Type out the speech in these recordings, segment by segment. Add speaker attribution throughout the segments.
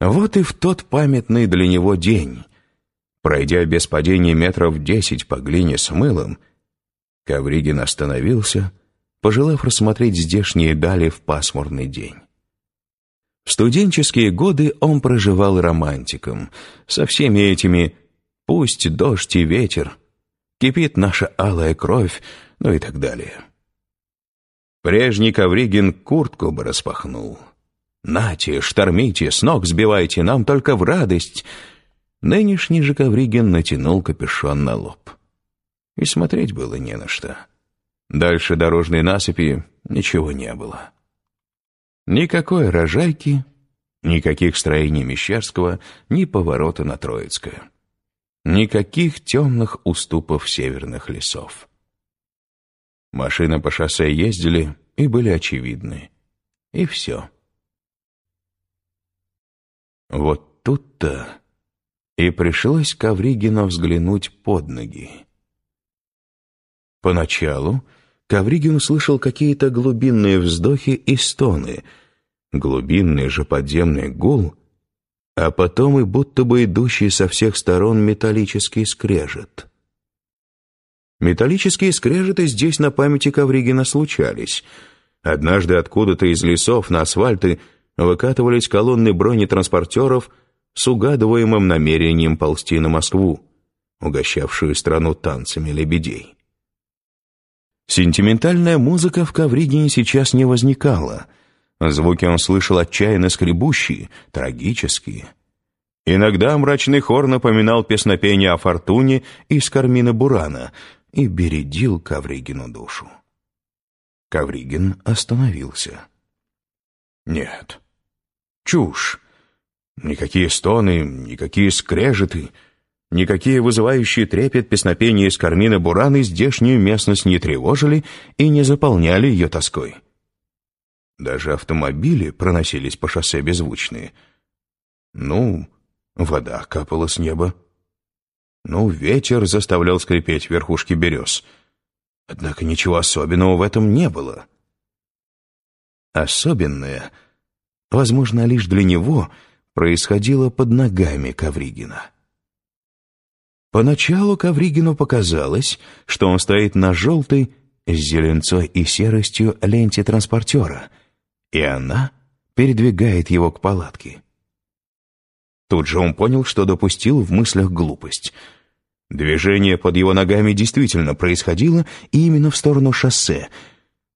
Speaker 1: Вот и в тот памятный для него день, пройдя без падения метров десять по глине с мылом, Ковригин остановился, пожелав рассмотреть здешние дали в пасмурный день. В студенческие годы он проживал романтиком, со всеми этими «пусть дождь и ветер», «кипит наша алая кровь», ну и так далее. Прежний Ковригин куртку бы распахнул. «Нате, штормите, с ног сбивайте, нам только в радость!» Нынешний же Ковригин натянул капюшон на лоб. И смотреть было не на что. Дальше дорожной насыпи ничего не было. Никакой рожайки, никаких строений Мещерского, ни поворота на Троицкое. Никаких темных уступов северных лесов. Машины по шоссе ездили и были очевидны. И все. Вот тут-то и пришлось Ковригину взглянуть под ноги. Поначалу Ковригин услышал какие-то глубинные вздохи и стоны, глубинный же подземный гул, а потом и будто бы идущий со всех сторон металлический скрежет. Металлические скрежеты здесь на памяти Ковригина случались. Однажды откуда-то из лесов на асфальты выкатывались колонны бронетранспортеров с угадываемым намерением ползти на Москву, угощавшую страну танцами лебедей. Сентиментальная музыка в Ковригине сейчас не возникала. Звуки он слышал отчаянно скребущие, трагические. Иногда мрачный хор напоминал песнопение о фортуне из Кармина Бурана и бередил Ковригину душу. Ковригин остановился. Нет, чушь. Никакие стоны, никакие скрежеты — Никакие вызывающие трепет песнопения из Кармина Бураны здешнюю местность не тревожили и не заполняли ее тоской. Даже автомобили проносились по шоссе беззвучные. Ну, вода капала с неба. Ну, ветер заставлял скрипеть верхушки берез. Однако ничего особенного в этом не было. Особенное, возможно, лишь для него, происходило под ногами Ковригина. Поначалу Ковригину показалось, что он стоит на желтой, с зеленцой и серостью ленте транспортера, и она передвигает его к палатке. Тут же он понял, что допустил в мыслях глупость. Движение под его ногами действительно происходило именно в сторону шоссе,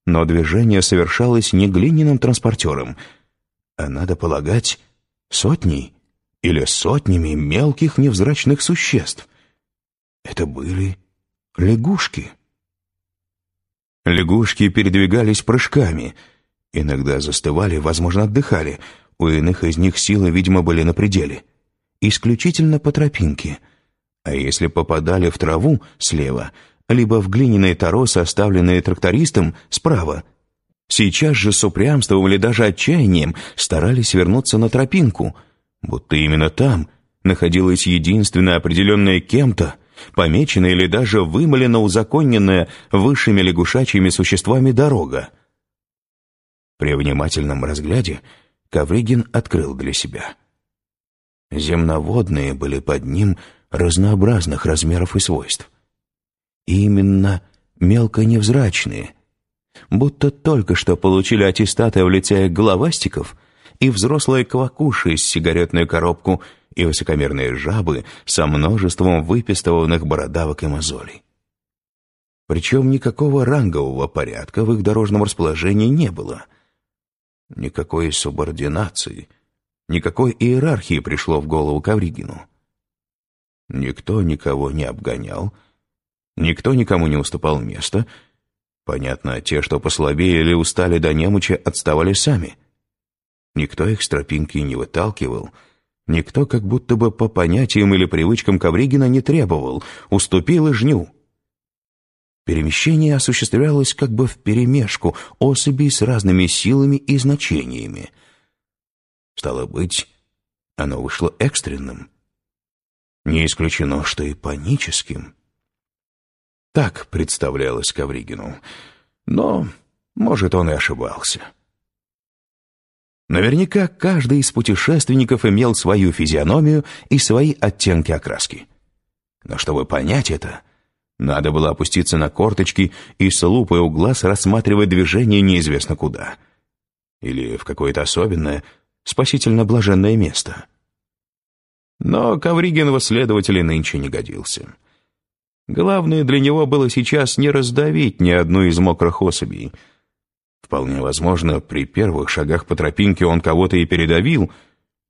Speaker 1: но движение совершалось не глиняным транспортером, а, надо полагать, сотней или сотнями мелких невзрачных существ — это были лягушки. Лягушки передвигались прыжками, иногда застывали, возможно, отдыхали, у иных из них силы, видимо, были на пределе. Исключительно по тропинке. А если попадали в траву слева, либо в глиняные торосы, оставленные трактористом, справа, сейчас же с упрямством или даже отчаянием старались вернуться на тропинку, будто именно там находилась единственная определенная кем-то, помечена или даже вымолена узаконенная высшими лягушачьими существами дорога. При внимательном разгляде Ковригин открыл для себя. Земноводные были под ним разнообразных размеров и свойств. И именно мелко-невзрачные, будто только что получили аттестаты в лице головастиков и взрослые квакуши с сигаретную коробку и высокомерные жабы со множеством выпистыванных бородавок и мозолей. Причем никакого рангового порядка в их дорожном расположении не было. Никакой субординации, никакой иерархии пришло в голову Кавригину. Никто никого не обгонял, никто никому не уступал места. Понятно, те, что послабее или устали до немочи, отставали сами. Никто их с тропинки не выталкивал — Никто как будто бы по понятиям или привычкам Ковригина не требовал, уступил и жню. Перемещение осуществлялось как бы вперемешку особей с разными силами и значениями. Стало быть, оно вышло экстренным. Не исключено, что и паническим. Так представлялось Ковригину. Но, может, он и ошибался. Наверняка каждый из путешественников имел свою физиономию и свои оттенки окраски. Но чтобы понять это, надо было опуститься на корточки и с лупой у глаз рассматривать движение неизвестно куда. Или в какое-то особенное, спасительно-блаженное место. Но Ковригин в следователя нынче не годился. Главное для него было сейчас не раздавить ни одну из мокрых особей — Вполне возможно, при первых шагах по тропинке он кого-то и передавил,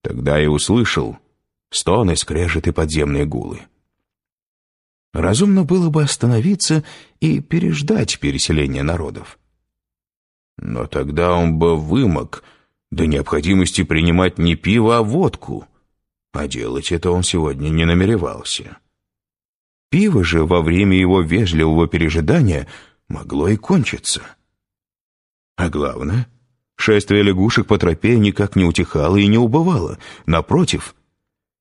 Speaker 1: тогда и услышал стоны, скрежет и подземные гулы. Разумно было бы остановиться и переждать переселение народов. Но тогда он бы вымок до необходимости принимать не пиво, а водку, а делать это он сегодня не намеревался. Пиво же во время его вежливого пережидания могло и кончиться. А главное, шествие лягушек по тропе никак не утихало и не убывало. Напротив,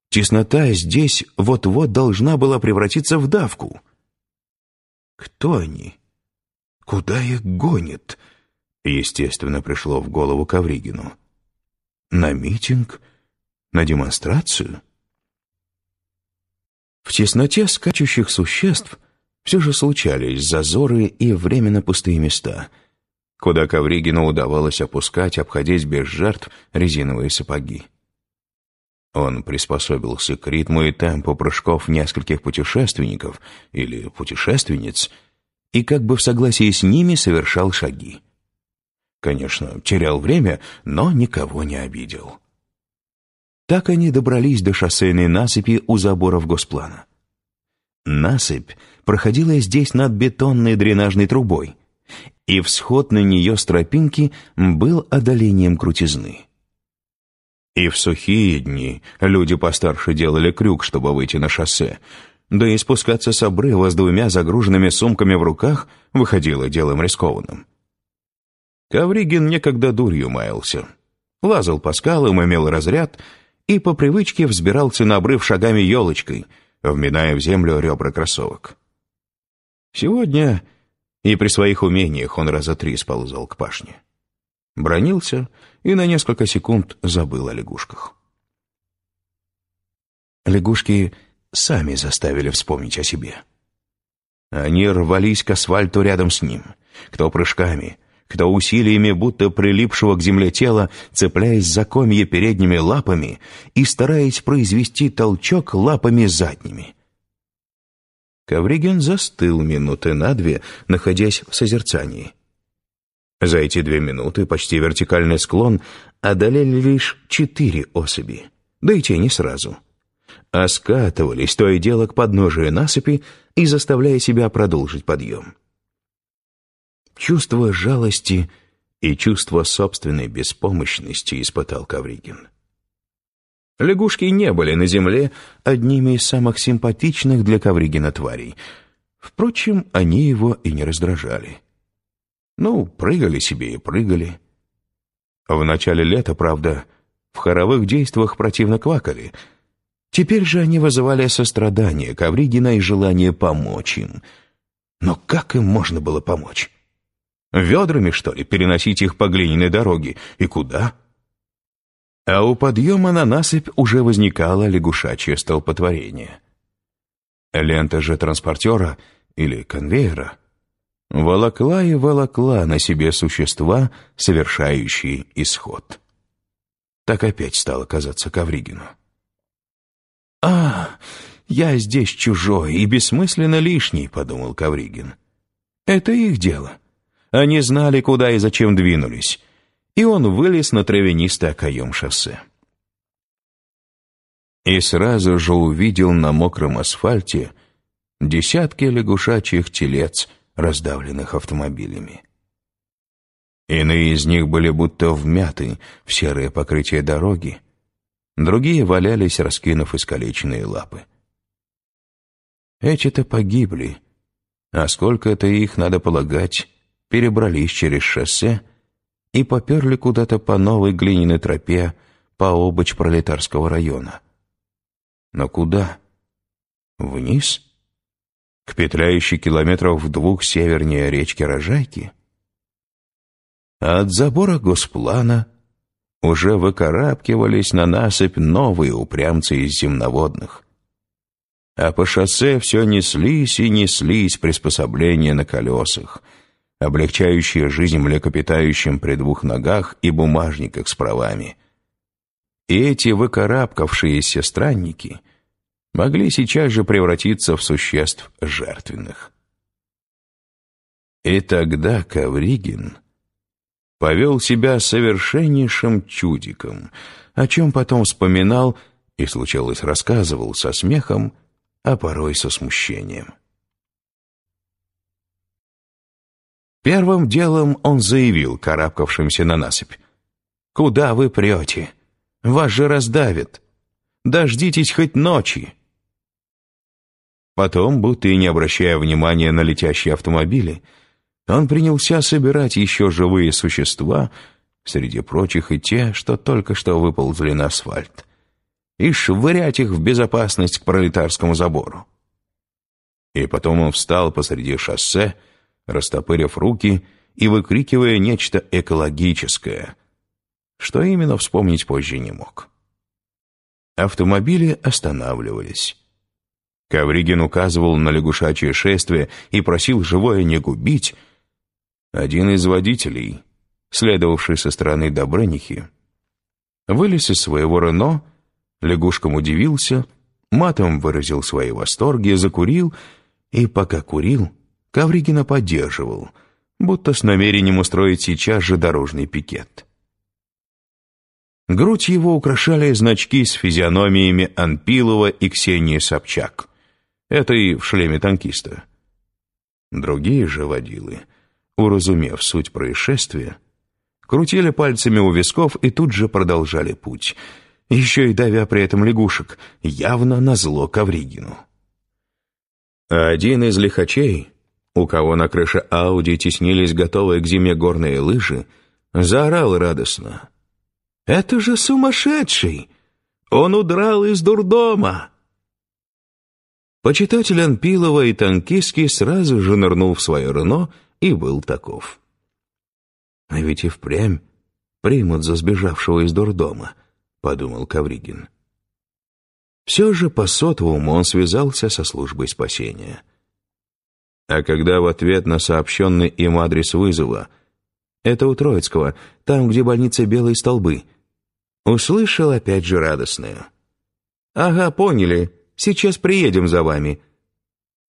Speaker 1: теснота здесь вот-вот должна была превратиться в давку. Кто они? Куда их гонит? Естественно, пришло в голову Ковригину. На митинг? На демонстрацию? В тесноте скачущих существ все же случались зазоры и временно пустые места — куда Ковригину удавалось опускать, обходясь без жертв, резиновые сапоги. Он приспособился к ритму и темпу прыжков нескольких путешественников или путешественниц и как бы в согласии с ними совершал шаги. Конечно, терял время, но никого не обидел. Так они добрались до шоссейной насыпи у заборов госплана. Насыпь проходила здесь над бетонной дренажной трубой — и всход на нее с тропинки был одолением крутизны. И в сухие дни люди постарше делали крюк, чтобы выйти на шоссе, да и спускаться с обрыва с двумя загруженными сумками в руках выходило делом рискованным. Ковригин некогда дурью маялся. Лазал по скалам, имел разряд и по привычке взбирался на обрыв шагами елочкой, вминая в землю ребра кроссовок. Сегодня и при своих умениях он раза три сползал к пашне. Бронился и на несколько секунд забыл о лягушках. Лягушки сами заставили вспомнить о себе. Они рвались к асфальту рядом с ним, кто прыжками, кто усилиями будто прилипшего к земле тела, цепляясь за комья передними лапами и стараясь произвести толчок лапами задними. Ковригин застыл минуты на две, находясь в созерцании. За эти две минуты почти вертикальный склон одолели лишь четыре особи, да и те не сразу. А скатывались то и дело к подножию насыпи и заставляя себя продолжить подъем. Чувство жалости и чувство собственной беспомощности испытал Ковригин. Лягушки не были на земле одними из самых симпатичных для Ковригина тварей. Впрочем, они его и не раздражали. Ну, прыгали себе и прыгали. В начале лета, правда, в хоровых действиях противно квакали. Теперь же они вызывали сострадание Ковригина и желание помочь им. Но как им можно было помочь? Ведрами, что ли, переносить их по глиняной дороге? И куда? — а у подъема на насыпь уже возникало лягушачье столпотворение. Лента же транспортера или конвейера волокла и волокла на себе существа, совершающие исход. Так опять стало казаться Ковригину. «А, я здесь чужой и бессмысленно лишний», — подумал Ковригин. «Это их дело. Они знали, куда и зачем двинулись, и он вылез на травянистое окоем шоссе. И сразу же увидел на мокром асфальте десятки лягушачьих телец, раздавленных автомобилями. Иные из них были будто вмяты в серое покрытие дороги, другие валялись, раскинув искалеченные лапы. Эти-то погибли, а сколько-то их, надо полагать, перебрались через шоссе и поперли куда-то по новой глиняной тропе по обочь пролетарского района. Но куда? Вниз? К петляющей километров в двух севернее речки Рожайки? От забора госплана уже выкарабкивались на насыпь новые упрямцы из земноводных. А по шоссе все неслись и неслись приспособления на колесах, облегчающие жизнь млекопитающим при двух ногах и бумажниках с правами. И эти выкарабкавшиеся странники могли сейчас же превратиться в существ жертвенных. И тогда Ковригин повел себя совершеннейшим чудиком, о чем потом вспоминал и, случалось, рассказывал со смехом, а порой со смущением. Первым делом он заявил карабкавшимся на насыпь. «Куда вы прете? Вас же раздавит. Дождитесь хоть ночи». Потом, будто и не обращая внимания на летящие автомобили, он принялся собирать еще живые существа, среди прочих и те, что только что выползли на асфальт, и швырять их в безопасность к пролетарскому забору. И потом он встал посреди шоссе, растопырив руки и выкрикивая нечто экологическое, что именно вспомнить позже не мог. Автомобили останавливались. Ковригин указывал на лягушачье шествие и просил живое не губить, один из водителей, следовавший со стороны Добрынихи, вылез из своего Рено, лягушкам удивился, матом выразил свои восторги, закурил, и пока курил, Ковригина поддерживал, будто с намерением устроить сейчас же дорожный пикет. Грудь его украшали значки с физиономиями Анпилова и Ксении Собчак. Это и в шлеме танкиста. Другие же водилы — уразумев суть происшествия, крутили пальцами у висков и тут же продолжали путь, еще и давя при этом лягушек, явно назло Ковригину. А один из лихачей, у кого на крыше Ауди теснились готовые к зиме горные лыжи, заорал радостно. «Это же сумасшедший! Он удрал из дурдома!» Почитатель Анпилова и Танкиски сразу же нырнул в свое Рено и был таков. «А ведь и впрямь примут за сбежавшего из дурдома», — подумал Кавригин. Все же по сотовому он связался со службой спасения. А когда в ответ на сообщенный им адрес вызова «Это у Троицкого, там, где больница Белые столбы», услышал опять же радостное. «Ага, поняли, сейчас приедем за вами».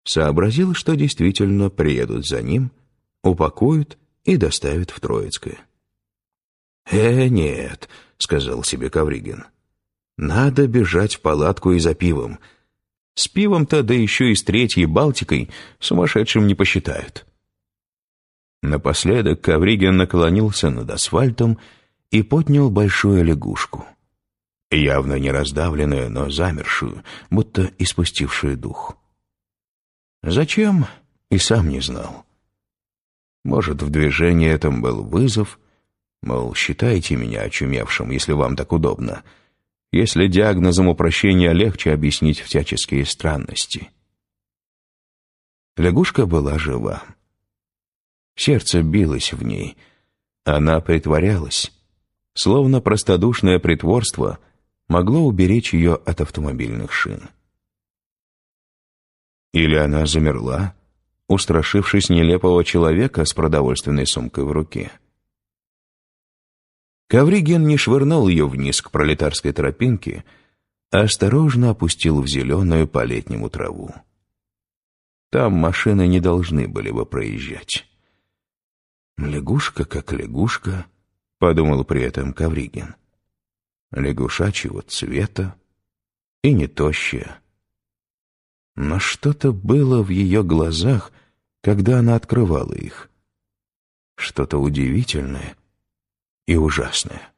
Speaker 1: Сообразил, что действительно приедут за ним — упакуют и доставят в Троицкое. «Э, нет», — сказал себе Кавригин. «Надо бежать в палатку и за пивом. С пивом-то, да еще и с третьей Балтикой, сумасшедшим не посчитают». Напоследок Кавригин наклонился над асфальтом и поднял большую лягушку. Явно не раздавленную, но замершую, будто испустившую дух. Зачем, и сам не знал. Может, в движении этом был вызов, мол, считайте меня очумевшим, если вам так удобно, если диагнозом упрощения легче объяснить всяческие странности. Лягушка была жива. Сердце билось в ней. Она притворялась, словно простодушное притворство могло уберечь ее от автомобильных шин. Или она замерла, устрашившись нелепого человека с продовольственной сумкой в руке. Ковриген не швырнул ее вниз к пролетарской тропинке, а осторожно опустил в зеленую по-летнему траву. Там машины не должны были бы проезжать. «Лягушка как лягушка», — подумал при этом Ковригин. «Лягушачьего цвета и не тощая». Но что-то было в ее глазах, когда она открывала их. Что-то удивительное и ужасное.